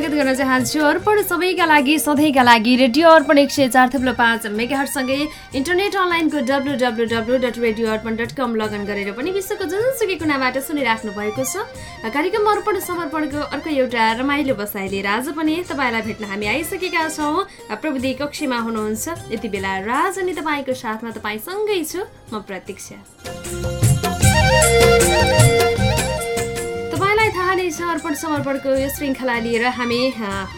स्वागत गर्न चाहन्छु। अर्पण सबैका लागि सधैँका लागि रेडियो अर्पण एक सय चार थुप्रो पाँच मेगाहरूसँगै इन्टरनेट अनलाइनको W W W dot radio Arpan dot com login गरेर पनि विश्वको जुनसुकै कुनाबाट सुनिराख्नु भएको छ। कार्यक्रम अर्पण समर्पणको अर्को एउटा रमाइलो बसाइ लिएर आज पनि तपाईँलाई भेट्न हामी आइसकेका छौँ। प्रविधि कक्षीमा हुनुहुन्छ। यति बेला राज अनि तपाईँको साथमा तपाईँसँगै छु। म प्रतीक्षा। छ अर्पण समर्पणको यो श्रृङ्खला लिएर हामी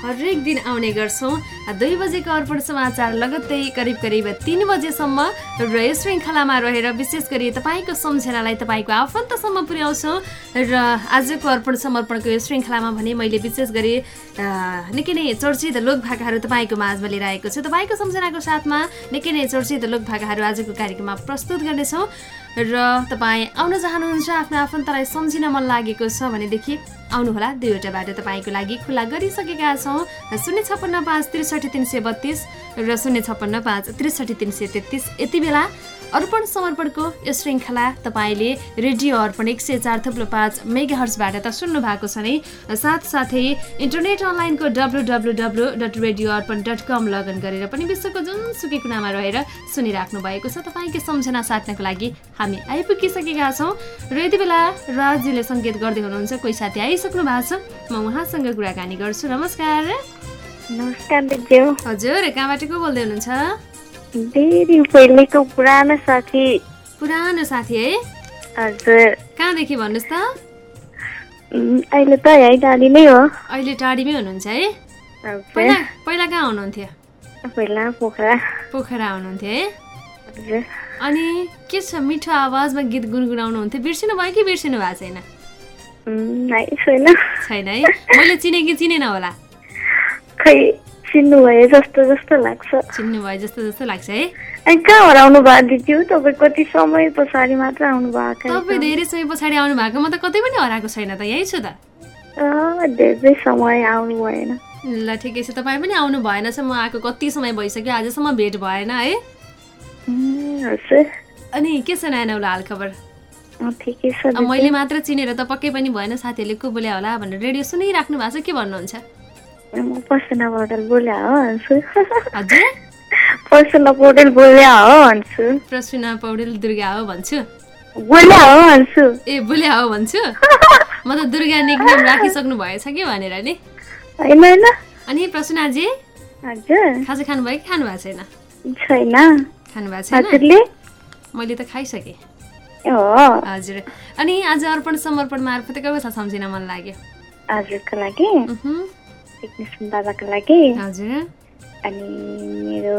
हरेक दिन आउने गर्छौँ। दुई बजेको अर्पण समाचार लगत्तै करिब करिब तिन बजेसम्म र यो श्रृङ्खलामा रहेर विशेष गरी तपाईँको सम्झनालाई तपाईँको आफन्तसम्म पुर्याउँछौँ र आजको अर्पण समर्पणको यो श्रृङ्खलामा भने मैले विशेष गरी निकै नै चर्चित लोकभाकाहरू तपाईँको माझमा लिएर आएको छु। तपाईँको सम्झनाको साथमा निकै नै चर्चित लोकभाकाहरू आजको कार्यक्रममा प्रस्तुत गर्नेछौँ र तपाईँ आउन चाहनुहुन्छ आफ्नो आफन्तलाई सम्झिन मन लागेको छ भनेदेखि आउनुहोला दुईवटा बाटो तपाईँको लागि खुल्ला गरिसकेका छौँ। शून्य छप्पन्न पाँच त्रिसठी तिन सय बत्तिस र शून्य छप्पन्न पाँच त्रिसठी तिन सय तेत्तिस। यति बेला अर्पण समर्पणको यो श्रृङ्खला तपाईँले रेडियो अर्पण एक सय चार थुप्रो पाँच मेगा हर्सबाट त सुन्नु भएको छ नै। साथसाथै इन्टरनेट अनलाइनको W W W dot radio Arpan dot com login गरेर पनि विश्वको जुनसुकै कुनामा रहेर सुनिराख्नु भएको छ। तपाईँकै सम्झना साट्नको लागि हामी आइपुगिसकेका छौँ। र यति बेला राजीले सङ्केत गर्दै हुनुहुन्छ कोही साथी आइसक्नु भएको छ? म उहाँसँग कुराकानी गर्छु। नमस्कार। नमस्कार हजुर कहाँबाट को बोल्दै हुनुहुन्छ? धेरै पहिलेको पुरानो साथी। पुरानो साथी है? हजुर। कहाँदेखि भन्नुहोस् त? अहिले त है टाढी नै हो। अहिले टाढीमै हुनुहुन्छ है? पहिला पहिला कहाँ हुनुहुन्थ्यो? पहिला पोखरा। पोखरा हुनुहुन्थ्यो है? अनि के छ मिठो आवाजमा गीत गुनगुनाउनु हुन्थ्यो बिर्सिनु भयो कि बिर्सिनु भएको छैन? छैन। है? मैले चिने कि चिनेन होला। खै चिन्नु भयो जस्तो जस्तो लाग्छ चिन्नु भयो जस्तो जस्तो लाग्छ है अनि कहाँ हराउनु भएको दिदी तपाईँ कति समय पछाडि मात्र आउनु भएको तपाईँ धेरै समय पछाडि आउनु भएको म त कतै पनि हराएको छैन त यही छु त धेरै समय आउनु भएन ल ठिकै छ तपाईँ पनि आउनु भएन छ म आएको कति समय भइसक्यो आजसम्म भेट भएन है अनि के छ नयाँ नौला हाल खबर मैले मात्र चिनेर त पक्कै पनि भएन साथीहरूले को बोल्या होला भनेर रेडियो सुनिराख्नु भएको छ के भन्नुहुन्छ म पर्सना पौडेल बोल्या हो भन्छु पर्सना पौडेल बोल्या हो भन्छु प्रसुना पौडेल दुर्गा हो भन्छु। बोल्या हो भन्छु ए बोल्या हो भन्छु। म त दुर्गा निकनेम राखिसक्नु भएछ कि भनेर नि। होइन होइन। अनि प्रसुनाजी? हजुर। खाजा खानुभयो कि खानु भएको छैन? छैन। खानु भएको छैन मैले त खाइसकेँ। हजुर। अनि आज अर्पण समर्पण मार्फत कता सम्झिन मन लाग्यो? हजुरको लागि? टेक्निसियन दादाको लागि अनि मेरो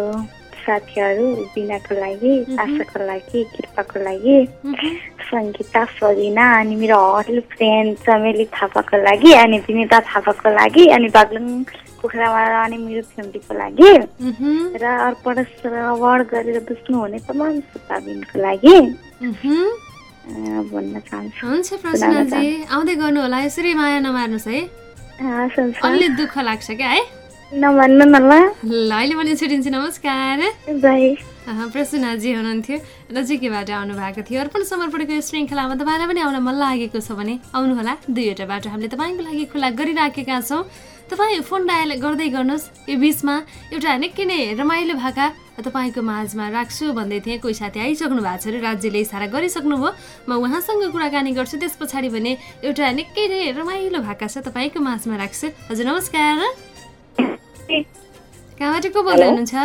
साथीहरू बिनाको लागि आशाको लागि कृपाको लागि सङ्गीता सबिना अनि मेरो हल फ्रेन्ड चमेली थापाको लागि अनि विनिता थापाको लागि अनि बागलुङ कुखुरामा अनि मेरो फ्यामिलीको लागि र अर्पण श्रवण गरेर बुझ्नुहुने तमाम श्रोताबिनको लागि। भन्न चाहन्छु। हुन्छ आउँदै गर्नु होला यसरी माया नमार्नुहोस् है। अलि दुःख लाग्छ क्या है नभन्नु न ल अहिले पनि छुट्टिन्छु नमस्कार प्रसन्नजी हुनुहुन्थ्यो नजिकैबाट आउनु भएको थियो अर्पण समर्पणको श्रृङ्खलामा तपाईँलाई पनि आउन मन लागेको छ भने आउनुहोला दुईवटा बाटो हामीले तपाईँको लागि खुला गरिराखेका छौँ तपाईँ फोन डायल गर्दै गर्नुहोस् यो बिचमा एउटा निकै नै रमाइलो भाका तपाईँको माझमा राख्छु भन्दै थिएँ। कोही साथी आइसक्नु भएको छ अरे राज्यले इसारा गरिसक्नुभयो। म उहाँसँग कुराकानी गर्छु त्यस पछाडि भने एउटा निकै नै रमाइलो भाका छ तपाईँको माझमा राख्छु। हजुर नमस्कार। कहाँबाट को बोल्दै हुनुहुन्छ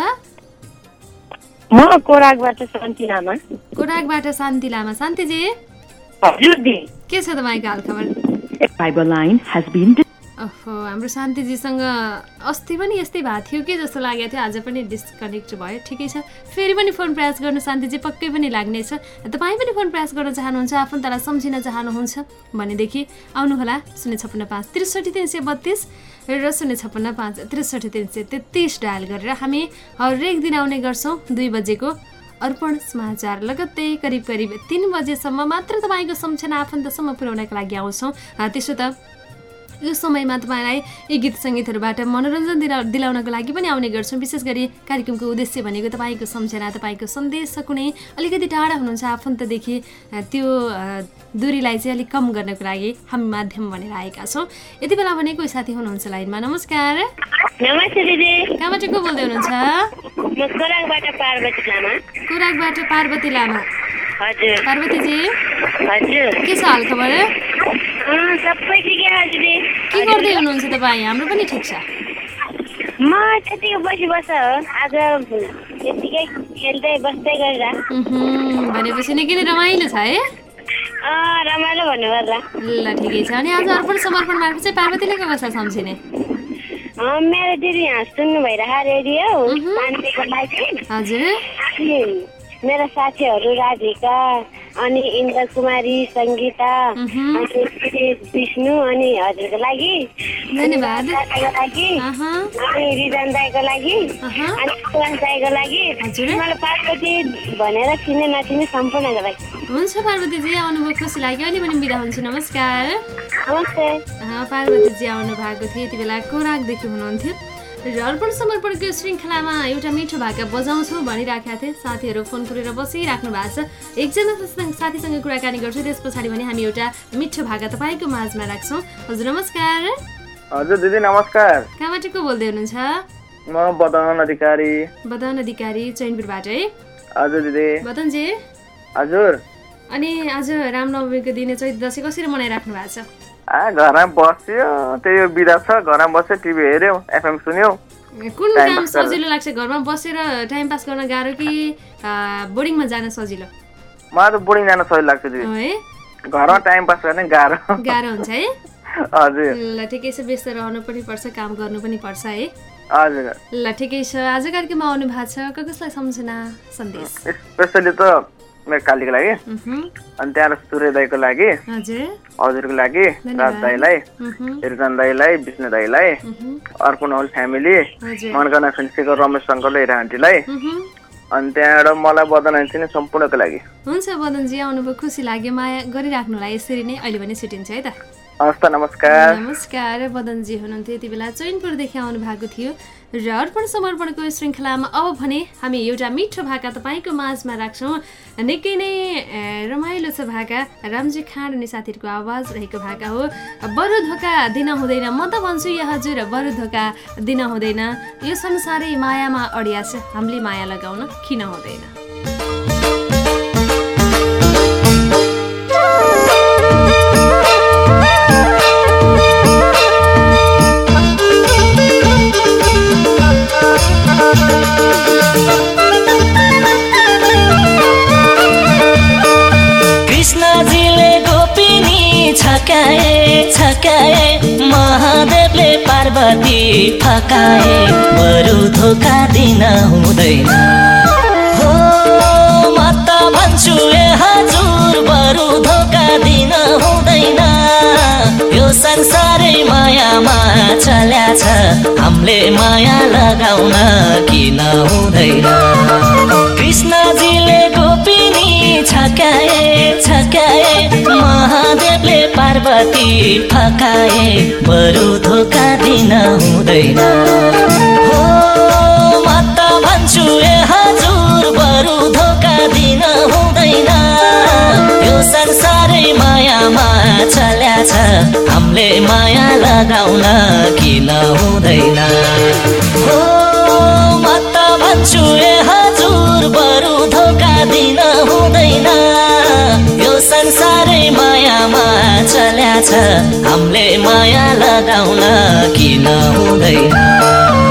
कोराकबाट शान्ति लामा। शान्तिजी। के छ तपाईँको हालखबर? ओहो हाम्रो शान्तिजीसँग अस्ति पनि यस्तै भएको थियो कि जस्तो लागेको थियो। आज पनि डिस्कनेक्ट भयो। ठिकै छ। फेरि पनि फोन प्रयास गर्नु शान्तिजी पक्कै पनि लाग्नेछ। तपाईँ पनि फोन प्रयास गर्न चाहनुहुन्छ आफन्तलाई सम्झिन चाहनुहुन्छ भनेदेखि आउनुहोला। शून्य छप्पन्न पाँच त्रिसठी तिन सय बत्तिस र शून्य छप्पन्न पाँच त्रिसठी तिन सय तेत्तिस डायल गरेर हामी हरेक दिन आउने गर्छौँ दुई बजेको अर्पण समाचार। लगत्तै करिब करिब तिन बजेसम्म मात्र तपाईँको सम्झना आफन्तसम्म पुर्याउनका लागि आउँछौँ। त्यसो त यो समयमा तपाईँलाई यी गीत सङ्गीतहरूबाट मनोरञ्जन दिला दिलाउनको लागि पनि आउने गर्छौँ। विशेष गरी कार्यक्रमको उद्देश्य भनेको तपाईँको सम्झना तपाईँको सन्देश कुनै अलिकति टाढा हुनुहुन्छ आफन्तदेखि त्यो दूरीलाई चाहिँ अलिक कम गर्नको लागि हामी माध्यम भनेर आएका छौँ। यति बेला भने कोही साथी हुनुहुन्छ लाइनमा? नमस्कार। नमस्ते दिदी। कहाँबाट को बोल्दै हुनुहुन्छ? कोराकबाट पार्वती लामा। हजुर। पार्वतीजी। हजुर। के छ हाल खबर सबै ठिकै दिदी। के गर्दै हुनुहुन्छ तपाईँ? हाम्रो पनि ठिक छ। म त्यतिकै बसी बस हो। आज त्यतिकै खेल्दै बस्दै गरेर। भनेपछि निकै नै रमाइलो छ है? रमाइलो भन्नुपर्दा ल ठिकै छ। अनि आज अर्पण समर्पण मार्फत चाहिँ पार्वतीले को कसलाई सम्झिने? मेरो दिदी यहाँ सुन्नु भइरहेको रेडियो शान्तिको लागि हजुर। मेरो साथीहरू राधिका अनि इन्द्र कुमारी सङ्गीता। अनि विष्णु अनि हजुरको लागि। धन्यवाद। लागि। अनि रिजन दाईको लागि। अनि सुवास दाईको लागि। मलाई पार्वती भनेर चिने नचिने सम्पूर्णको लागि हुन्छ पार्वतीजी आउनुभयो खुसी लाग्यो। अहिले पनि बिदा हुन्छु। नमस्कार। नमस्ते। पार्वतीजी आउनु भएको थियो। यति बेला कोराकदेखि हुनुहुन्थ्यो र अर्पण समर्पणको श्रृङ्खलामा एउटा मिठो भाका बजाउँछौँ भनिराखेका थिएँ। साथीहरू फोन पुरेर बसिराख्नु भएको छ। एकजना साथीसँग- साथीसँग कुराकानी गर्छु त्यस पछाडि भने हामी एउटा मिठो भाका तपाईँको माझमा राख्छौँ। हजुर नमस्कार। हजुर दिदी नमस्कार। कहाँबाट को बोल्दै हुनुहुन्छ? म बदन अधिकारी। बदन अधिकारी चैनपुरबाट। है हजुर दिदी। बदनजी। हजुर। अनि आज रामनवमीको दिन चैत दसैँ कसरी मनाइराख्नु भएको छ? आ घरमा बस्यो। त्यही बिदा छ घरमा बस्यो टिभी हेऱ्यो एफएम सुन्यो। कुन काम। सजिलो लाग्छ घरमा बसेर टाइम पास गर्न गाह्रो कि बोर्डिङमा जान सजिलो? मलाई त बोर्डिङ जान सजिलो लाग्छ दिदी। हो? घरमा टाइम पास गर्ने गाह्रो। गाह्रो हुन्छ है? हजुर। ल ठिकै छ व्यस्त रहनु पनि पर्छ काम गर्नु पनि पर्छ है? हजुर। ल ठिकै छ। आज कार्यक्रममा आउनु भएको छ। कसलाई सम्झना सन्देश। स्पेसली त मेरो कालीको लागि। अनि त्यहाँबाट सूर्य दाईको लागि। हजुर। हजुरको लागि। राज दाईलाई हिरजन दाईलाई विष्णु दाईलाई अर्पण होल फ्यामिली मनगना फेन्सीको रमेश सङ्कल र आन्टीलाई। अनि त्यहाँबाट मलाई बदन चिने सम्पूर्णको लागि। हुन्छ बदनजी आउनुभयो खुसी लाग्यो माया गरिराख्नुलाई यसरी नै अहिले भने छुट्टिन्छ है त। हस् त नमस्कार। नमस्कार बदनजी हुनुहुन्थ्यो यति बेला चैनपुरदेखि आउनु भएको थियो। र अर्पण समर्पणको श्रृङ्खलामा अब भने हामी एउटा मिठो भाका तपाईँको माझमा राख्छौँ। निकै नै रमाइलो छ भाका। रामजी खाँड अनि साथीहरूको आवाज रहेको भाका हो। बरु धोका दिन हुँदैन। म त भन्छु या हजुर बरु धोका दिन हुँदैन। यो संसारै मायामा अडिया छ। हामीले माया लगाउन किन हुँदैन? कृष्णजीले गोपिनी छकाए छकाए महादेवले पार्वती फकाए। बरु धोका दिन हुँदैन। हो म त भन्छु ए हजुर बरु धोका दिन हुँदैन। यो संसारै मायामा छ हामीले माया लगाउन किन हुँदैन। कृष्णजीले गोपिनी छकाए छकाए महादेवले पार्वती फकाए बरु धोका दिन हुँदैन। हो म त भन्छु हजुर बरु धोका दिन हुँदैन। संसारै मायामा चल्या छ हामीले माया लगाउन किन हुँदैन? हो म त भन्छु ए हजुर बरु धोका दिन हुँदैन। यो संसारै मायामा चल्या छ हामीले माया लगाउन किन हुँदैन?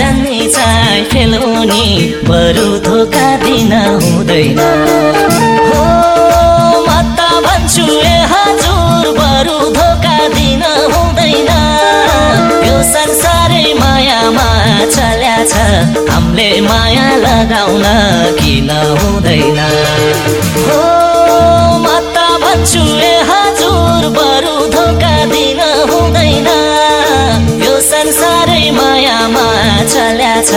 जान्ने चाहिँ खेलुनी बरु धोका दिन हुँदैन। हो म त भन्छु ए हजुर बरु धोका दिन हुँदैन। यो संसारै मायामा चल्या छ हामीले माया लगाउन किन हुँदैन। हो म त भन्छु ए हजुर बरु धोका दिन हुँदैन। संसारै मायामा चल्या छ।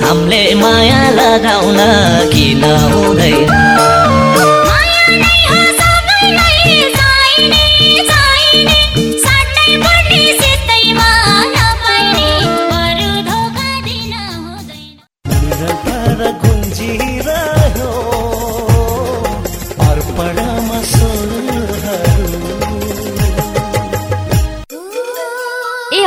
हामीले माया लगाउन किन हुँदैन?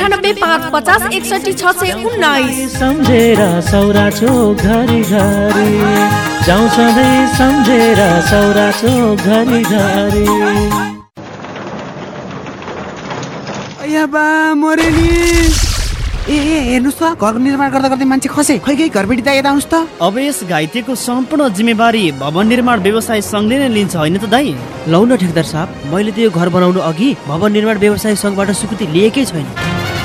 अन्ठानब्बे पाँच पचास एकसठी छ सय उन्नाइस। सम्झेर सौरा चोक घरि घरि। जाउँ सधैँ सम्झेर सौरा घरि घरि। ए ए हेर्नुहोस् त घरको निर्माण गर्दा गर्दै मान्छे खसे। खै खै घरबेटी दाइ यता आउनुहोस् त। अब यस घाइतेको सम्पूर्ण जिम्मेवारी भवन निर्माण व्यवसाय सङ्घले नै लिन्छ होइन त दाई? लौ न ठेकदार साहब मैले त यो घर बनाउनु अघि भवन निर्माण व्यवसाय सङ्घबाट स्वीकृति लिएकै छैन।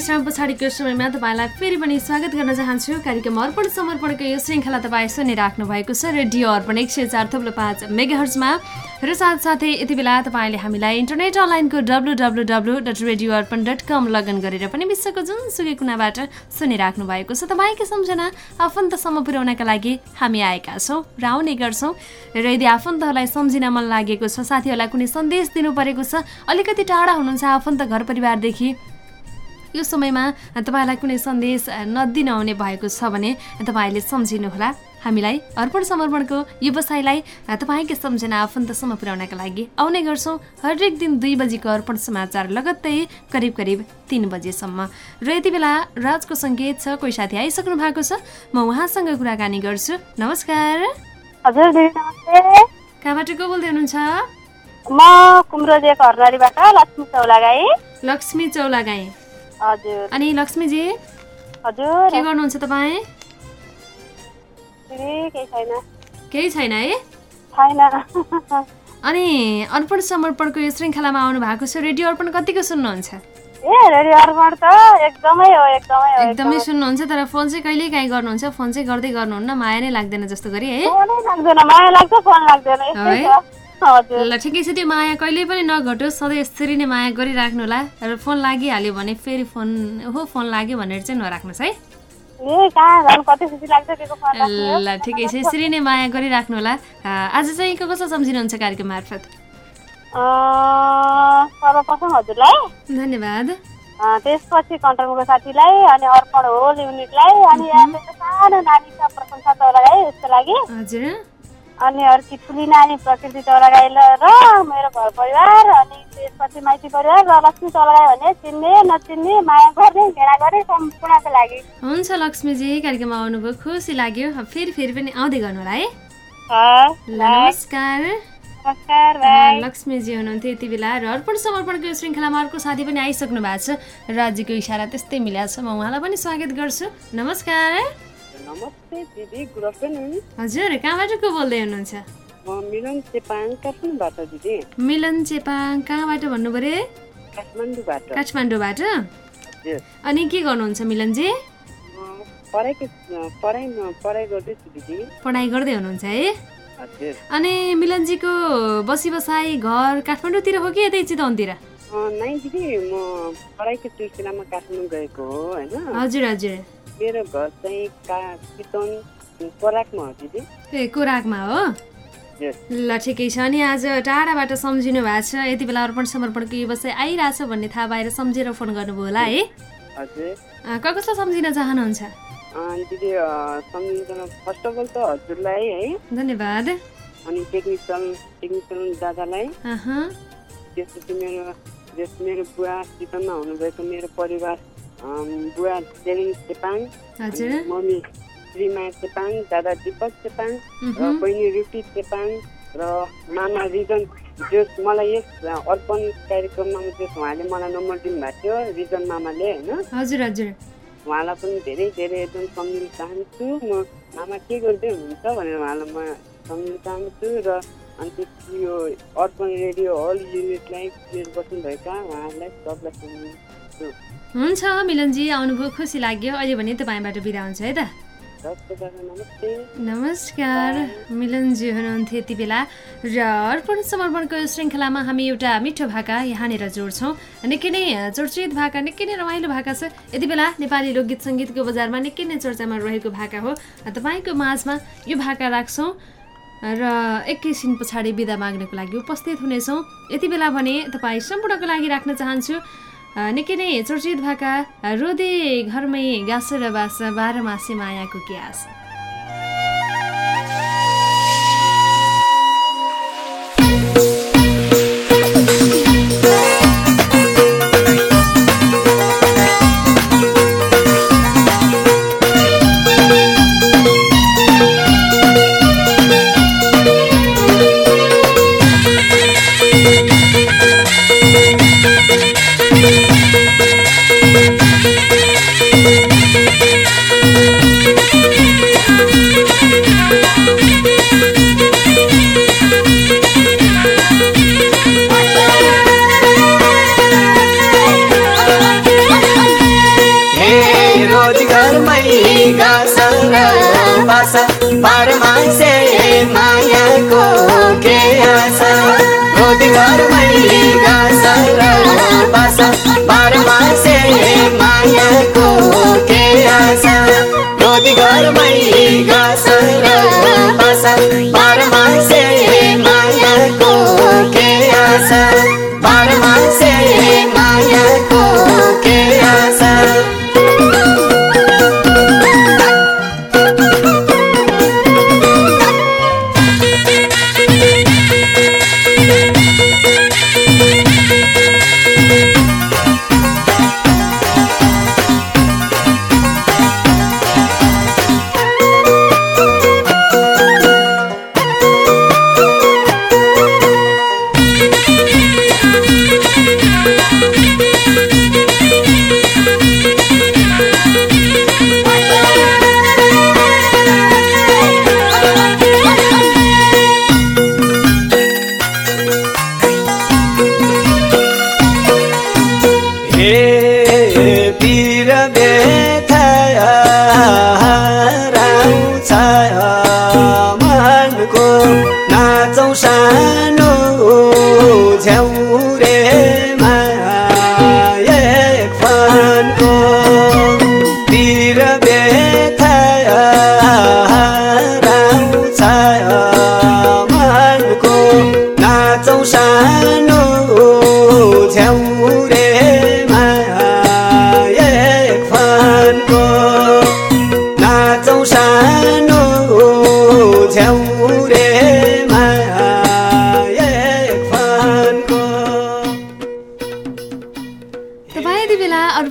विश्राम पछाडिको समयमा तपाईँलाई फेरि पनि स्वागत गर्न चाहन्छु। कार्यक्रम अर्पण समर्पणको यो श्रृङ्खला तपाईँ सुनिराख्नु भएको छ। रेडियो अर्पण एक सय चार थप्लो पाँच मेगाहर्जमा। र साथसाथै यति बेला तपाईँले हामीलाई इन्टरनेट अनलाइनको W W W dot radio Arpan dot com login गरेर पनि विश्वको जुनसुकै कुनाबाट सुनिराख्नु भएको छ। तपाईँको सम्झना आफन्तसम्म पुर्याउनका लागि हामी आएका छौँ र आउने गर्छौँ। र यदि आफन्तहरूलाई सम्झिन मन लागेको छ साथीहरूलाई कुनै सन्देश दिनु परेको छ अलिकति टाढा हुनुहुन्छ आफन्त घर परिवारदेखि यो समयमा तपाईँलाई कुनै सन्देश नदिन आउने भएको छ भने तपाईँले सम्झिनुहोला। हामीलाई अर्पण समर्पणको व्यवसायलाई तपाईँकै सम्झना आफन्तसम्म पुर्याउनका लागि आउने गर्छौँ हरेक दिन दुई बजीको अर्पण समाचार लगत्तै करिब करिब तिन बजेसम्म। र यति बेला राजको सङ्केत छ कोही साथी आइसक्नु भएको छ म उहाँसँग कुराकानी गर्छु। नमस्कार। हजुर कहाँबाट को बोल्दै हुनुहुन्छ? म कुम्रोजेको हरनारीबाट लक्ष्मी चौलागाई। लक्ष्मी चौलागाई। अनि लक्ष्मीजी? हजुर। के गर्नुहुन्छ तपाईँ? केही छैन। है? अनि अर्पण समर्पणको यो श्रृङ्खलामा आउनु भएको छ रेडियो अर्पण कतिको सुन्नुहुन्छ? ए रेडियो अर्पण त एकदमै हो एकदमै हो एकदमै सुन्नुहुन्छ तर फोन चाहिँ कहिले काहीँ गर्नुहुन्छ? फोन चाहिँ गर्दै गर्नुहुन्न माया नै लाग्दैन जस्तो गरी है? है? ल ठिकै छ त्यो माया कहिले पनि नघटोस् सधैँ यसरी नै माया गरिराख्नु होला र फोन लागिहाल्यो भने फेरि फोन हो फोन लाग्यो भनेर चाहिँ नराख्नुहोस् है। ल ठिकै छ यसरी नै माया गरिराख्नु होला आज चाहिँ को कसो सम्झिनुहुन्छ कार्यक्रम मार्फत? अँ, सर्वप्रथम हजुरलाई। धन्यवाद। त्यसपछि कन्ट्रोलको साथीलाई अनि अर्पण होल युनिटलाई अनि सानो नानी छ प्रशंसा चौलागाई उसको लागि। हजुर। अनि अर्की ठुली नानी प्रकृति चौलागाई ल- र मेरो घर परिवार अनि त्यसपछि माइती परिवार र लक्ष्मी चौलागाई भन्ने चिन्ने नचिन्ने माया गर्ने घृणा गर्ने सम्पूर्णको लागि। हुन्छ लक्ष्मीजी कार्यक्रममा आउनुभयो खुसी लाग्यो। फेरि फेरि पनि आउँदै गर्नु होला है। नमस्कार। लक्ष्मीजी हुनुहुन्थ्यो यति बेला र अर्पण समर्पणको यो श्रृङ्खलामा अर्को साथी पनि आइसक्नु भएको छ। राज्यको इसारा त्यस्तै मिलाएको छ। म उहाँलाई पनि स्वागत गर्छु। नमस्कार। नमस्ते दिदी गुड आफ्टरनुन हजुर कहाँबाट को बोल्दै हुनुहुन्छ? मिलन चेपाङ काठमाडौँबाट दिदी। मिलन चेपाङ कहाँबाट भन्नु पऱ्यो? काठमाडौँबाट। काठमाडौँबाट? अनि के गर्नुहुन्छ मिलनजी पढाइको पढाइमा पढाइ गर्दैछु दिदी। पढाइ गर्दै हुनुहुन्छ है? अनि मिलनजीको बसी बसाइ घर काठमाडौँतिर हो कि यतै चितवनतिर? नाइ दिदी म पढाइको सिलसिलामा काठमाडौँ गएको हो होइन हजुर हजुर. मेरो घर चाहिँ का चितवन पराकमा हो दिदी ए कोराकमा हो ल ठिकै छ अनि आज टाढाबाट सम्झिनु भएको छ। यति बेला अर्पण समर्पणको व्यवसाय आइरहेछ भन्ने थाहा पाएर सम्झेर फोन गर्नुभयो होला है? हजुर। कसलाई सम्झिन चाहनुहुन्छ? दिदी सम्झिन फर्स्ट अफ अल त हजुरलाई है? धन्यवाद। अनि टेक्निकल टेक्निकल दादालाई। त्यसपछि मेरो त्यस मेरो बुवा चितनमा हुनुभएको मेरो परिवार बुवा जेलिङ चेपाङ मम्मी श्रीमाया चेपाङ दादा दिपक चेपाङ र। बहिनी रुपी चेपाङ र मामा रिजन जस मलाई यस अर्पण कार्यक्रममा जस उहाँले मलाई नम्बर दिनुभएको थियो रिजन मामाले होइन हजुर हजुर. उहाँलाई पनि धेरै धेरै एकदम सम्झिन चाहन्छु म मामा के गर्दै हुनुहुन्छ भनेर उहाँलाई म सम्झिन चाहन्छु र अनि त्यसपछि यो अर्पण रेडियो हल युनिटलाई बस्नुभएका उहाँहरूलाई सबलाई हुन्छ मिलनजी आउनुभयो खुसी लाग्यो। अहिले भने तपाईँबाट बिदा हुन्छ है त? नमस्कार मिलनजी हुनुहुन्थ्यो यति बेला। र अर्पण समर्पणको श्रृङ्खलामा हामी एउटा मिठो भाका यहाँनिर जोड्छौँ। निकै नै चर्चित भाका निकै नै रमाइलो भाका छ। यति बेला नेपाली लोकगीत सङ्गीतको बजारमा निकै नै चर्चामा रहेको भाका हो। तपाईँको माझमा यो भाका राख्छौँ। र एकैछिन पछाडि बिदा माग्नको लागि उपस्थित हुनेछौँ। यति बेला भने तपाईँ सम्पूर्णको लागि राख्न चाहन्छु। निकै नै चर्चित भाका रोदे घरमै गाँस र बास बाह्र मासे मायाको के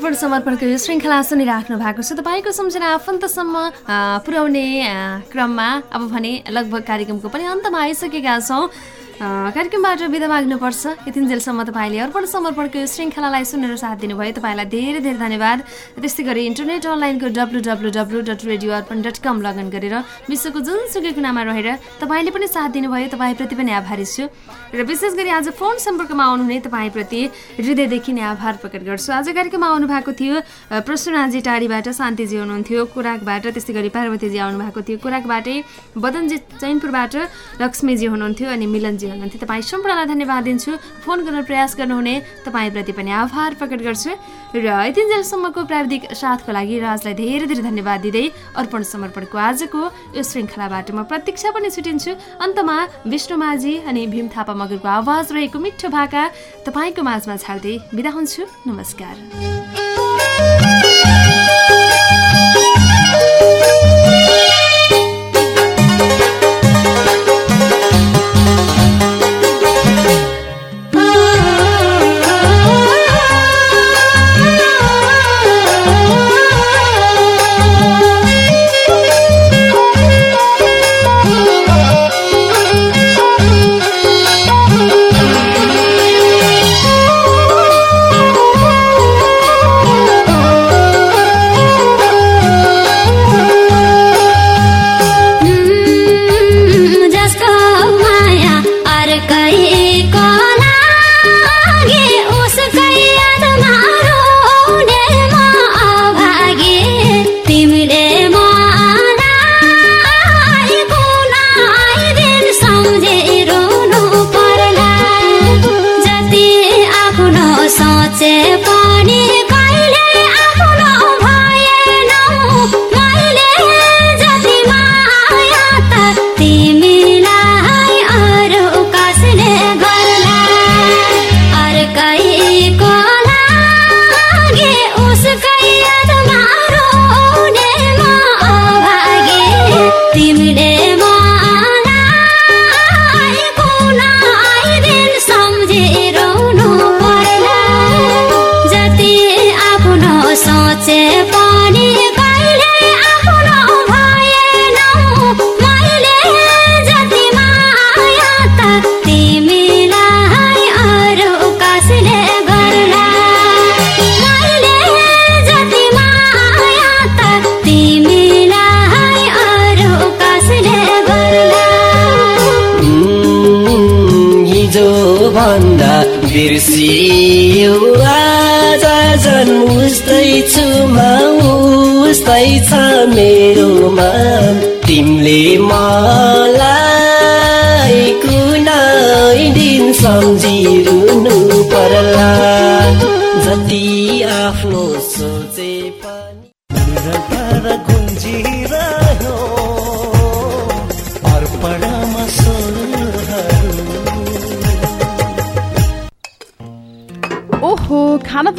अर्पण समर्पणको यो श्रृङ्खला सुनिराख्नु भएको छ। तपाईँको सम्झना आफन्तसम्म पुर्याउने क्रममा अब भने लगभग कार्यक्रमको पनि अन्तमा आइसकेका छौँ। कार्यक्रमबाट बिदा माग्नुपर्छ। यतिन्जेलसम्म तपाईँले अर्पण समर्पणको यो श्रृङ्खलालाई सुनेर साथ दिनुभयो। तपाईँलाई धेरै धेरै धन्यवाद। त्यस्तै गरी इन्टरनेट अनलाइनको W W W dot radio Arpan dot com login गरेर विश्वको जुनसुकै कुनामा रहेर तपाईँले पनि साथ दिनुभयो। तपाईँप्रति पनि आभारी छु। र विशेष गरी आज फोन सम्पर्कमा आउनुहुने तपाईँप्रति हृदयदेखि नै आभार प्रकट गर्छु। आज कार्यक्रममा आउनु भएको थियो प्रसुनाजी टाढीबाट शान्तिजी हुनुहुन्थ्यो कुराकबाट। त्यस्तै गरी पार्वतीजी आउनु भएको थियो कुराकबाटै। बदनजी चैनपुरबाट लक्ष्मीजी हुनुहुन्थ्यो अनि मिलनजी हुनुहुन्थ्यो तपाईँ सम्पूर्णलाई धन्यवाद दिन्छु। फोन गर्न प्रयास गर्नुहुने तपाईँप्रति पनि आभार प्रकट गर्छु। र यतिन्जेलसम्मको प्राविधिक साथको लागि राजलाई धेरै धेरै धन्यवाद दिँदै अर्पण समर्पणको आजको यो श्रृङ्खलाबाट म प्रतीक्षा पनि छुटिन्छु। अन्तमा विष्णुमाझी अनि भीम थापा मगरको आवाज रहेको मिठो भाका तपाईँको माझमा छाड्दै बिदा हुन्छु। नमस्कार। बिर्सियो। आज झन् उस्तैछु म उस्तै छ मेरोमा तिमीले मलाई कुनै दिन सम्झिरहनु पर्ला। जति आफ्नो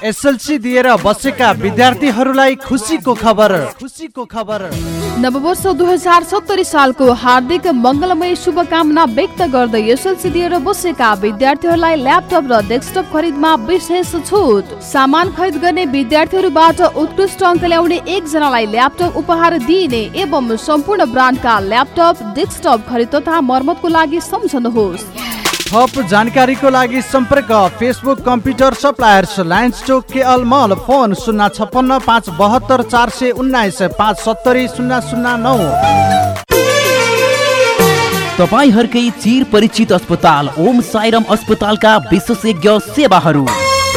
एसएलसी दिएर बसेका विद्यार्थीहरूलाई खुसीको खबर। खुसीको खबर। नववर्ष दुई हजार सत्तरी सालको हार्दिक मङ्गलमय शुभकामना व्यक्त गर्दै एसएलसी दिएर बसेका विद्यार्थीहरूलाई ल्यापटप र डेस्कटप खरिदमा विशेष छुट। सामान खरिद गर्ने विद्यार्थीहरूबाट उत्कृष्ट अङ्क ल्याउने एकजनालाई ल्यापटप उपहार दिइने एवं सम्पूर्ण ब्रान्डका ल्यापटप डेस्कटप खरिद तथा मर्मतको लागि सम्झनुहोस्। थप जानकारीको लागि सम्पर्क Facebook computer suppliers Lions Chowk KL mall phone शून्य छप्पन्न पाँच बहत्तर चार सय उन्नाइस पाँच सत्तरी शून्य शून्य नौ। तपाईँहरूकै चिर परिचित अस्पताल ओम साइरम अस्पतालका विशेषज्ञ सेवाहरू।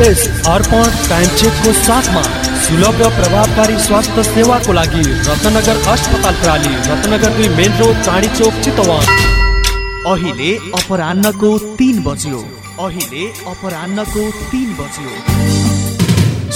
यस अर्पण टाइम चेकको साथमा सुलभ र प्रभावकारी स्वास्थ्य सेवाको लागि रत्नगर अस्पताल प्राली रत्नगर दुई मेन रोड चाँडी चोक चितवन। अहिले अपरान्नको तिन बज्यो। अहिले अपरान्नको तिन बज्यो।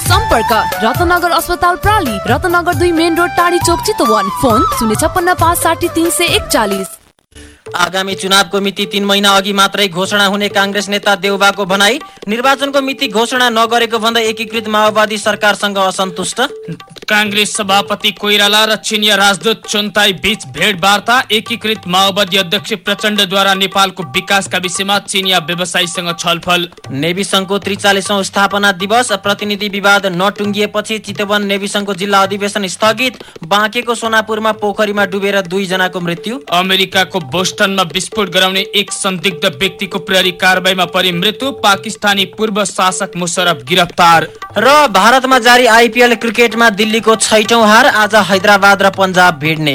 सम्पर्क रत्नगर अस्पताल प्राली रत्नगर दुई मेन रोड टाढी चोक चितवन। फोन शून्य छप्पन्न पाँच साठी तिन सय एकचालिस। आगामी चुनावको मिति तीन महिना अघि मात्रै घोषणा हुने काङ्ग्रेस नेता देउबाको भनाई निर्वाचनको मिति घोषणा नगरेको भन्दै एकीकृत माओवादी सरकारसँग असन्तुष्ट? काङ्ग्रेस सभापति कोइराला र चिनिया राजदूत चोन्ताई बीच भेटवार्ता एकीकृत माओवादी अध्यक्ष प्रचण्डद्वारा नेपालको विकासका विषयमा चिनिया व्यवसायीसँग छलफल नेवी सङ्घको त्रिचालिसौँ स्थापना दिवस प्रतिनिधि विवाद नटुङ्गिएपछि चितवन नेवी सङ्घको जिल्ला अधिवेशन स्थगित बाँकेको सोनापुरमा पोखरीमा डुबेर दुईजनाको मृत्यु अमेरिकाको बोस्टनमा विस्फोट गराउने एक संदिग्ध व्यक्तिको प्रहरी कारवाहीमा परि मृत्यु पाकिस्तानी पूर्व शासक मुशरफ गिरफ्तार र भारतमा जारी आइपिएल क्रिकेटमा दिल्लीको छैटौँ हार आज हैदराबाद र पन्जाब भिड्ने।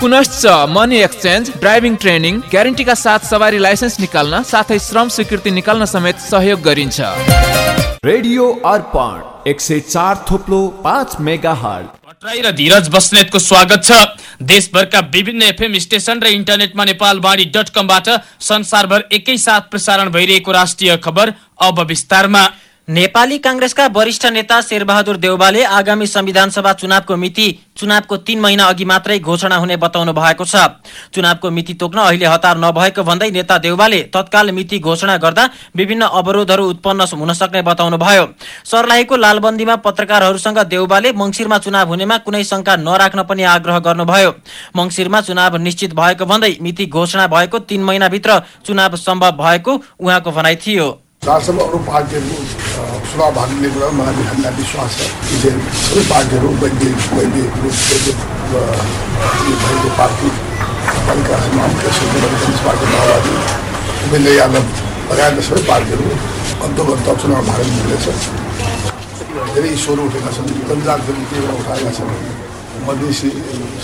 पुनश्च मनी एक्सचेन्ज ड्राइभिङ ट्रेनिङ ग्यारेन्टीका साथ सवारी लाइसेन्स निकाल्न साथै श्रम स्वीकृति निकाल्न समेत सहयोग गरिन्छ। रेडियो अर्पण एक सय चार थोप्लो पाँच मेगा हल भट्टराई र धीरज बस्नेतको स्वागत छ। देशभरका विभिन्न एफएम स्टेशन र इन्टरनेटमा नेपालवाणी डट कमबाट संसारभर एकैसाथ प्रसारण भइरहेको राष्ट्रिय खबर अब विस्तारमा। नेपाली काङ्ग्रेसका वरिष्ठ नेता शेरबहादुर देउबाले आगामी संविधान सभा चुनावको मिति चुनावको तीन महिना अघि मात्रै घोषणा हुने बताउनु भएको छ। चुनावको मिति तोक्न अहिले हतार नभएको भन्दै नेता देउबाले तत्काल मिति घोषणा गर्दा विभिन्न अवरोधहरू उत्पन्न हुन सक्ने बताउनु भयो। सर्लाहीको लालबन्दीमा पत्रकारहरूसँग देउबाले मङ्सिरमा चुनाव हुनेमा कुनै शङ्का नराख्न पनि आग्रह गर्नुभयो। मङ्सिरमा चुनाव निश्चित भएको भन्दै मिति घोषणा भएको तीन महिनाभित्र चुनाव सम्भव भएको उहाँको भनाइ थियो। राष्ट्रमा अरू पार्टीहरू चुनाव भाग्ने कुरा मलाई हामीलाई विश्वास छ। कि सबै पार्टीहरू वैज्ञानिक वैज्ञानिक रूपले अ, यो भएको पार्टी कम्युनिस्ट पार्टी माओवादी उपेन्द्र यादव लगायतका सबै पार्टीहरू अन्तर्गत चुनाव भाग लिनेछ धेरै इस्युहरू उठेका छन् केही कुरा उठाएका छन् मधेसी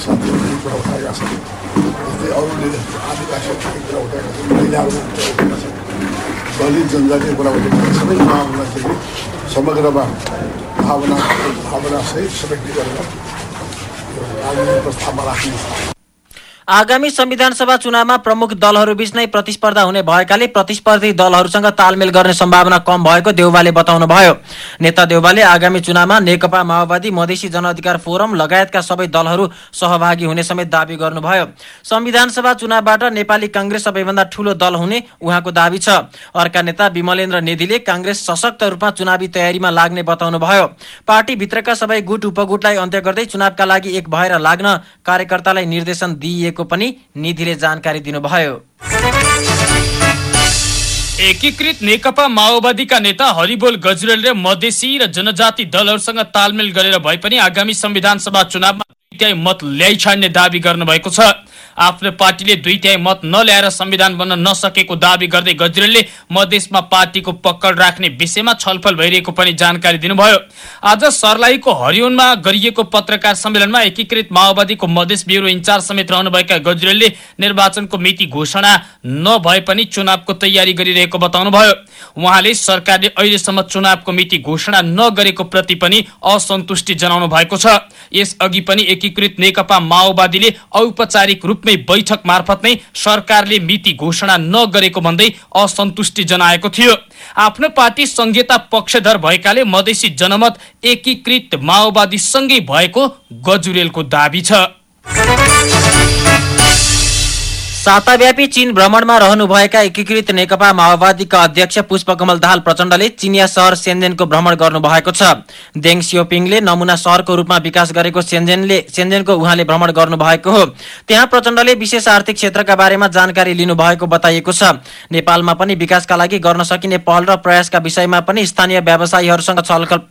साथीहरूले केही कुरा उठाएका छन्। जस्तै अरूले आदिवासीहरू केही कुरा उठाएका छन् महिलाहरू कुरा उठाएका छन्। दलित जनजातिको कुरा सबै चाहिँ समग्रमा भावना भावनासहित समेट्ने गरेर राजनीतिक प्रस्तावमा राख्ने। आगामी संविधान सभा चुनावमा प्रमुख दलहरू बीच नै प्रतिस्पर्धा हुने भएकाले प्रतिस्पर्धी दलहरूसँग तालमेल गर्ने सम्भावना कम भएको देउबाले बताउनु भयो नेता देउबाले आगामी चुनावमा नेकपा माओवादी मधेसी जनअधिकार फोरम लगायतका सबै दलहरू सहभागी हुने समेत दावी गर्नुभयो। संविधान सभा चुनावबाट नेपाली काङ्ग्रेस सबैभन्दा ठूलो दल हुने उहाँको दावी छ। अर्का नेता विमलेन्द्र नेदीले काङ्ग्रेस सशक्त रूपमा चुनावी तयारीमा लाग्ने बताउनु भयो पार्टीभित्रका सबै गुट उपगुटलाई अन्त्य गर्दै चुनावका लागि एक भएर लाग्न कार्यकर्तालाई निर्देशन दिइएको पनि निधिले जानकारी दिनुभयो। एकीकृत नेकपा माओवादीका नेता हरिबोल गजुरेलले मधेसी र जनजाति दलहरूसँग तालमेल गरेर भए पनि आगामी संविधान सभा चुनावमा तिहाई मत ल्याइ छाड्ने दावी गर्नुभएको छ। आफ्नो पार्टीले दुई तिहाई मत नल्याएर संविधान बन्न नसकेको दावी गर्दै गजरेलले मधेसमा पार्टीको पक्कड राख्ने विषयमा छलफल भइरहेको पनि जानकारी दिनुभयो। आज सर्लाहीको हरियोनमा गरिएको पत्रकार सम्मेलनमा एकीकृत माओवादीको मधेस ब्युरो इन्चार्ज समेत रहनुभएका गजरेलले निर्वाचनको मिति घोषणा नभए पनि चुनावको तयारी गरिरहेको बताउनुभयो। उहाँले सरकारले अहिलेसम्म चुनावको मिति घोषणा नगरेको प्रति पनि असन्तुष्टि जनाउनु भएको छ। यसअघि पनि एकीकृत नेकपा माओवादीले औपचारिक रूपमै बैठक मार्फत नै सरकारले मिति घोषणा नगरेको भन्दै असन्तुष्टि जनाएको थियो। आफ्नो पार्टी संघीयता पक्षधर भएकाले मधेसी जनमत एकीकृत माओवादीसँगै भएको गजुरेलको दावी छ। साताव्यापी चीन भ्रमणमा रहनुभएका एकीकृत नेकपा माओवादीका अध्यक्ष पुष्पकमल दाहाल प्रचण्डले चिनिया सहर सेन्जेनको भ्रमण गर्नुभएको छ। देङ सियोपिङले नमुना सहरको रूपमा विकास गरेको सेन्जेनले सेन्जेनको उहाँले भ्रमण गर्नुभएको हो। त्यहाँ प्रचण्डले विशेष आर्थिक क्षेत्रका बारेमा जानकारी लिनुभएको बताइएको छ। नेपालमा पनि विकासका लागि गर्न सकिने पहल र प्रयासका विषयमा पनि स्थानीय व्यवसायीहरूसँग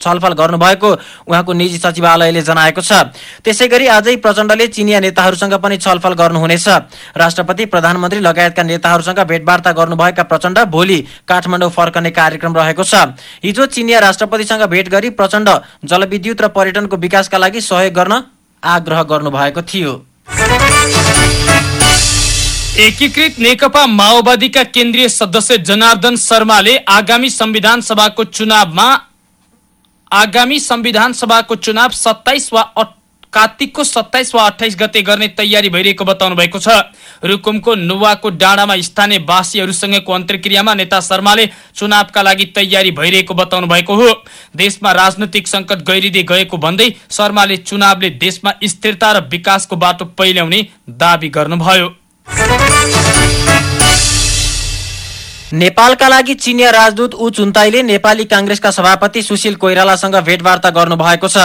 छलफल गर्नुभएको उहाँको निजी सचिवालयले जनाएको छ। त्यसै गरी आजै प्रचण्डले चिनिया नेताहरूसँग पनि छलफल गर्नुहुनेछ। राष्ट्रपति प्रधानमन्त्री लगायतका नेताहरूसँग भेटवार्ता गर्नुभएका प्रचण्ड भोलि काठमाडौँ फर्कने कार्यक्रम रहेको छ। हिजो चिनिया राष्ट्रपतिसँग भेट गरी प्रचण्ड जलविद्युत र पर्यटनको विकासका लागि सहयोग गर्न आग्रह गर्नुभएको थियो। एकीकृत नेकपा माओवादीका केन्द्रीय सदस्य जनार्दन शर्माले आगामी संविधान सभाको चुनावमा आगामी संविधान सभाको चुनाव सत्ताइस वा कार्तिकको सत्ताइस वा अठाइस गते गर्ने तयारी भइरहेको बताउनु भएको छ। रुकुमको नुवाको डाँडामा स्थानीय वासीहरूसँगको अन्तर्क्रियामा नेता शर्माले चुनावका लागि तयारी भइरहेको बताउनु भएको हो। देशमा राजनैतिक संकट गहिरिँदै गएको भन्दै शर्माले चुनावले देशमा स्थिरता र विकासको बाटो पहिल्याउने दावी गर्नुभयो। नेपालका लागि चिनिया राजदूत उ चुन्ताईले नेपाली काङ्ग्रेसका सभापति सुशील कोइरालासँग भेटवार्ता गर्नुभएको छ।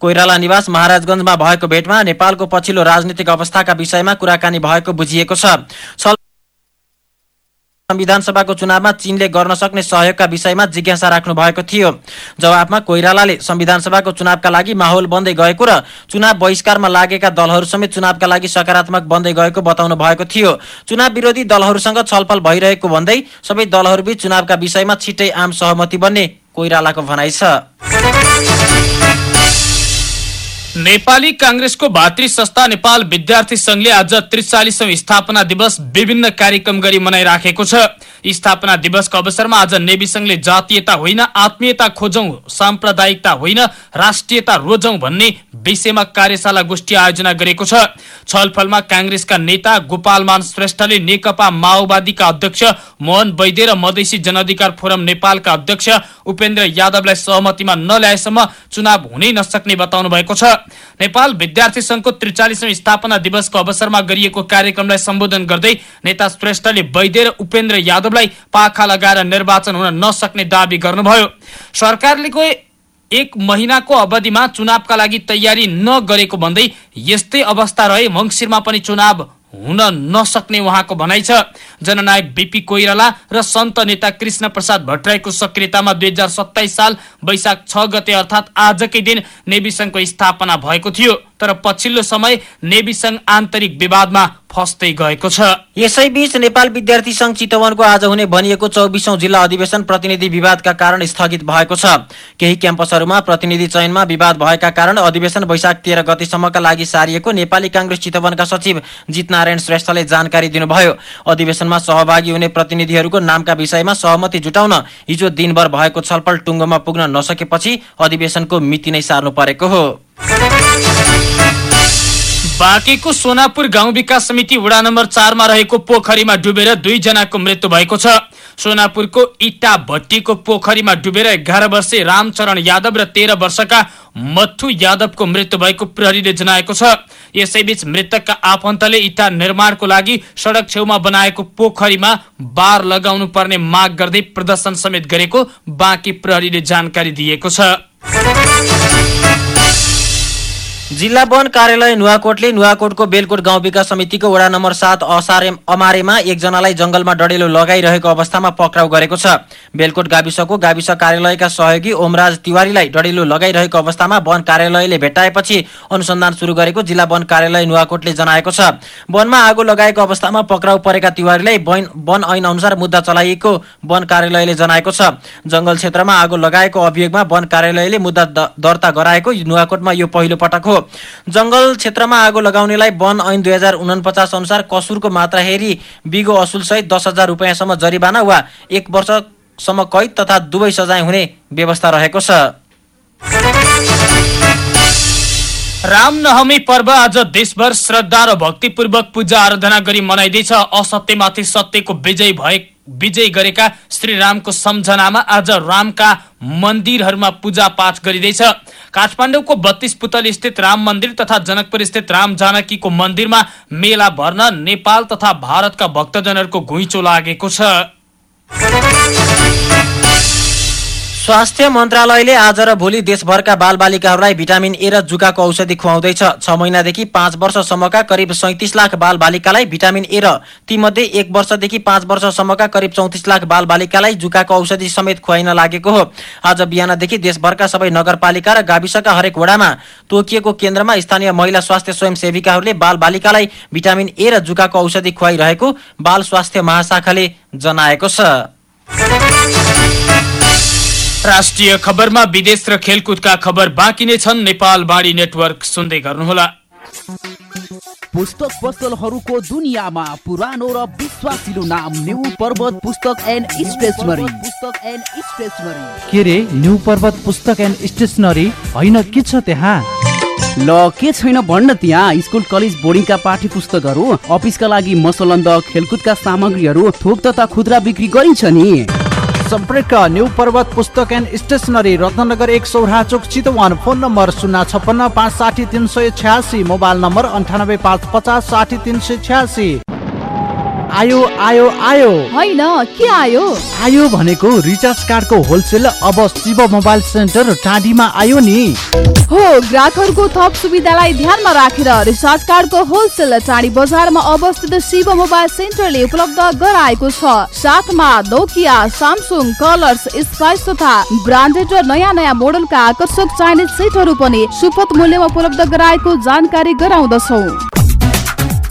कोइराला निवास महाराजगंजमा भएको भेटमा नेपालको पछिल्लो राजनीतिक अवस्थाका विषयमा कुराकानी भएको बुझिएको छ। छल- संविधान सभाको चुनावमा चीनले गर्न सक्ने सहयोगका विषयमा जिज्ञासा राख्नु भएको थियो। जवाफमा कोइरालाले संविधान सभाको चुनावका लागि माहौल बन्दै गएको र चुनाव बहिष्कारमा लागेका दलहरू समेत चुनावका लागि सकारात्मक बन्दै गएको बताउनु भएको थियो। चुनाव विरोधी दलहरूसँग छलफल भइरहेको भन्दै सबै दलहरूबीच चुनावका विषयमा छिट्टै आम सहमति बन्ने कोइरालाको भनाइ छ। नेपाली काङ्ग्रेसको भातृ संस्था नेपाल विद्यार्थी संघले आज त्रिचालिसौं स्थापना दिवस विभिन्न कार्यक्रम गरी मनाइराखेको छ। स्थापना दिवसको अवसरमा आज नेवी संघले जातीयता होइन आत्मीयता खोजौं साम्प्रदायिकता होइन राष्ट्रियता रोजौं भन्ने विषयमा कार्यशाला गोष्ठी आयोजना गरेको छ। छलफलमा काङ्ग्रेसका नेता गोपालमान श्रेष्ठले नेकपा माओवादीका अध्यक्ष मोहन वैद्य र मधेसी जनअधिकार फोरम नेपालका अध्यक्ष उपेन्द्र यादवलाई सहमतिमा नल्याएसम्म चुनाव हुनै नसक्ने बताउनु भएको छ। नेपाल विद्यार्थी संघको त्रिचालिसौं स्थापना दिवसको अवसरमा गरिएको कार्यक्रमलाई सम्बोधन गर्दै नेता श्रेष्ठले वैद्य र उपेन्द्र यादवलाई पाखा लगाएर निर्वाचन हुन नसक्ने दावी गर्नुभयो। सरकारले एक महिनाको अवधिमा चुनावका लागि तयारी नगरेको भन्दै यस्तै अवस्था रहे मङ्सिरमा पनि चुनाव हुन नसक्ने उहाँको भनाइ छ। जननायक बिपी कोइराला र सन्त नेता कृष्ण प्रसाद भट्टराईको सक्रियतामा दुई हजार सत्ताइस साल वैशाख छ गते अर्थात् आजकै दिन नेवी संघको स्थापना भएको थियो। तर पछिल्लो समय नेवी संघ आन्तरिक विवादमा फस्दै गएको छ। यसैबीच नेपाल विद्यार्थी संघ चितवनको आज हुने भनिएको चौबिसौं जिल्ला अधिवेशन प्रतिनिधि विवादका कारण स्थगित भएको छ। केही क्याम्पसहरूमा प्रतिनिधि चयनमा विवाद भएका कारण अधिवेशन वैशाख तेह्र गतिसम्मका लागि सारिएको नेपाली काङ्ग्रेस चितवनका सचिव जितनारायण श्रेष्ठले जानकारी दिनुभयो। अधिवेशनमा सहभागी हुने प्रतिनिधिहरूको नामका विषयमा सहमति जुटाउन हिजो दिनभर भएको छलफल टुङ्गोमा पुग्न नसकेपछि अधिवेशनको मिति नै सार्नु परेको हो। बाँकेको सोनापुर गाउँ विकास समिति वडा नम्बर चारमा रहेको पोखरीमा डुबेर दुईजनाको मृत्यु भएको छ। सोनापुरको इटा भट्टीको पोखरीमा डुबेर एघार वर्षीय रामचरण यादव र तेह्र वर्षका मथु यादवको मृत्यु भएको प्रहरीले जनाएको छ। यसैबीच मृतकका आफन्तले इटा निर्माणको लागि सडक छेउमा बनाएको पोखरीमा बार लगाउनु पर्ने माग गर्दै प्रदर्शन समेत गरेको बाँकी प्रहरीले जानकारी दिएको छ। जिल्ला वन कार्यालय नुवाकोटले नुवाकोटको बेलकोट गाउँ विकास समितिको वडा नम्बर सात असारे अमारेमा एकजनालाई जंगलमा डडेलो लगाइरहेको अवस्थामा पक्राउ गरेको छ। बेलकोट गाविसको गाविस कार्यालयका सहयोगी ओमराज तिवारीलाई डडेलो लगाइरहेको अवस्थामा वन कार्यालयले भेट्टाएपछि अनुसन्धान शुरू गरेको जिल्ला वन कार्यालय नुवाकोटले जनाएको छ। वनमा आगो लगाएको अवस्थामा पक्राउ परेका तिवारीलाई वन वन ऐन अनुसार मुद्दा चलाइएको वन कार्यालयले जनाएको छ। जंगल क्षेत्रमा आगो लगाएको अभियोगमा वन कार्यालयले मुद्दा दर्ता गराएको नुवाकोटमा यो पहिलो पटक हो। जंगल क्षेत्रमा आगो लगाउनेलाई वन ऐन दुई हजार उनपचास अनुसार कसुरको मात्रा हेरी बिगो असुल सहित दस हजार रुपियाँसम्म जरिवाना वा एक वर्षसम्म कैद तथा दुवै सजाय हुने व्यवस्था रहेको छ। रामनवमी पर्व आज देशभर श्रद्धा र भक्तिपूर्वक पूजा आराधना गरी मनाइँदैछ। असत्यमाथि सत्यको विजय भए विजय गरेका श्री रामको सम्झनामा आज रामका मन्दिरहरूमा पूजा पाठ गरिँदैछ। काठमाडौँको बत्तीस पुतल स्थित राम मन्दिर तथा जनकपुर स्थित राम जानकीको मन्दिरमा मेला भर्न नेपाल तथा भारतका भक्तजनहरूको घुइँचो लागेको छ। स्वास्थ्य मन्त्रालयले आज र भोलि देशभरका बालबालिकाहरूलाई भिटामिन ए र जुकाको औषधि खुवाउँदैछ। छ महिनादेखि पाँच वर्षसम्मका करिब सैतिस लाख बालबालिकालाई भिटामिन ए र तीमध्ये एक वर्षदेखि पाँच वर्षसम्मका करिब चौतिस लाख बालबालिकालाई जुकाको औषधि समेत खुवाइन लागेको हो। आज बिहानदेखि देशभरका सबै नगरपालिका र गाविसका हरेक वडामा तोकिएको केन्द्रमा स्थानीय महिला स्वास्थ्य स्वयंसेविकाहरूले बालबालिकालाई भिटामिन ए र जुकाको औषधि खुवाइरहेको बाल स्वास्थ्य महाशाखाले जनाएको छ। राष्ट्रिय खबरमा विदेश र खेलकुदका खबर बाँकी नै छन्। नेपाल बाणी नेटवर्क सुन्दै गर्नुहोला। पुस्तक पसलहरूको दुनियाँमा पुरानो र विश्वासिलो नाम न्यू पर्वत पुस्तक एन्ड स्टेसनरी। पुस्तक एन्ड स्टेसनरी। के रे न्यू पर्वत पुस्तक एन्ड स्टेसनरी? होइन के छ त्यहाँ? ल के छैन भन्न त्यहाँ? स्कुल कलेज बोर्डिङका पाठ्य पुस्तकहरू अफिसका लागि मसलन्द खेलकुदका सामग्रीहरू थोक तथा खुद्रा बिक्री गरिन्छ नि। सम्पर्क न्यू पर्वत पुस्तक एन्ड स्टेसनरी रत्नगर एक सौरा चोक चितवन। फोन नम्बर शून्य छप्पन्न पाँच साठी तिन सय छ्यासी। मोबाइल नम्बर अन्ठानब्बे पाँच पचास साठी तिन सय छ्यासी। आयो आयो आयो। होइन के आयो? आयो भनेको रिचार्ज कार्डको होलसेल अब शिव मोबाइल सेन्टर टाँडीमा आयो नि। हो ग्राहकहरूको थप सुविधालाई ध्यानमा राखेर रिचार्ज कार्डको होलसेल टाढी बजारमा अवस्थित शिव मोबाइल सेन्टरले उपलब्ध गराएको छ। साथमा नोकिया सामसुङ कलर्स स्पाइस तथा ब्रान्डेड र नयाँ नयाँ मोडलका आकर्षक चाइनिज सेटहरू पनि सुपथ मूल्यमा उपलब्ध गराएको जानकारी गराउँदछौ।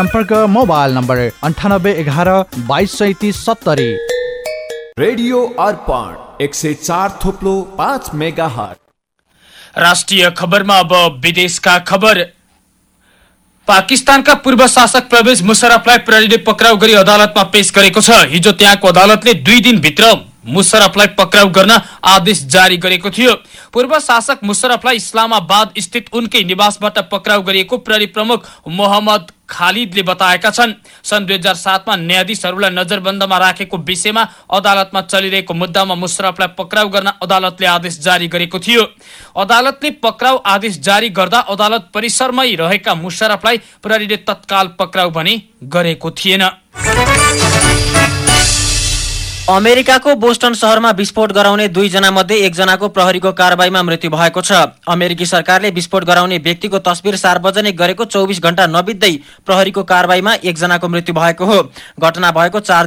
सम्पर्क मोबाइल नम्बर अन्ठानब्बे एघार बाइस सैतिस सत्तरी। रेडियो अर्पण एक सय चार थोप्लो पाँच मेगा राष्ट्रिय खबरमा अब विदेशका खबर। पाकिस्तानका पूर्व शासक प्रवेश मुशरफलाई प्रहरीले पक्राउ गरी अदालतमा पेश गरेको छ। हिजो त्यहाँको अदालतले दुई दिनभित्र मुशरफलाई पक्राउ गर्न आदेश जारी गरेको थियो। पूर्व शासक मुशरफलाई इस्लामाबाद स्थित उनकै निवासबाट पक्राउ गरिएको प्रहरी प्रमुख मोहम्मद खालिदले बताएका छन्। सन् दुई हजार सातमा न्यायाधीशहरूलाई नजरबन्दमा राखेको विषयमा अदालतमा चलिरहेको मुद्दामा मुशरफलाई पक्राउ गर्न अदालतले आदेश जारी गरेको थियो। अदालतले पक्राउ आदेश जारी गर्दा अदालत परिसरमै रहेका मुशरफलाई प्रहरीले तत्काल पक्राउ भने गरेको थिएन। अमेरिकाको बोस्टन शहरमा विस्फोट गराउने दुईजना मध्ये एकजनाको प्रहरीको कारवाहीमा मृत्यु भएको छ। अमेरिकी सरकारले विस्फोट गराउने व्यक्तिको तस्बिर सार्वजनिक गरेको चौबिस घण्टा नबित्दै प्रहरीको कारवाहीमा एकजनाको मृत्यु भएको हो। घटना भएको चार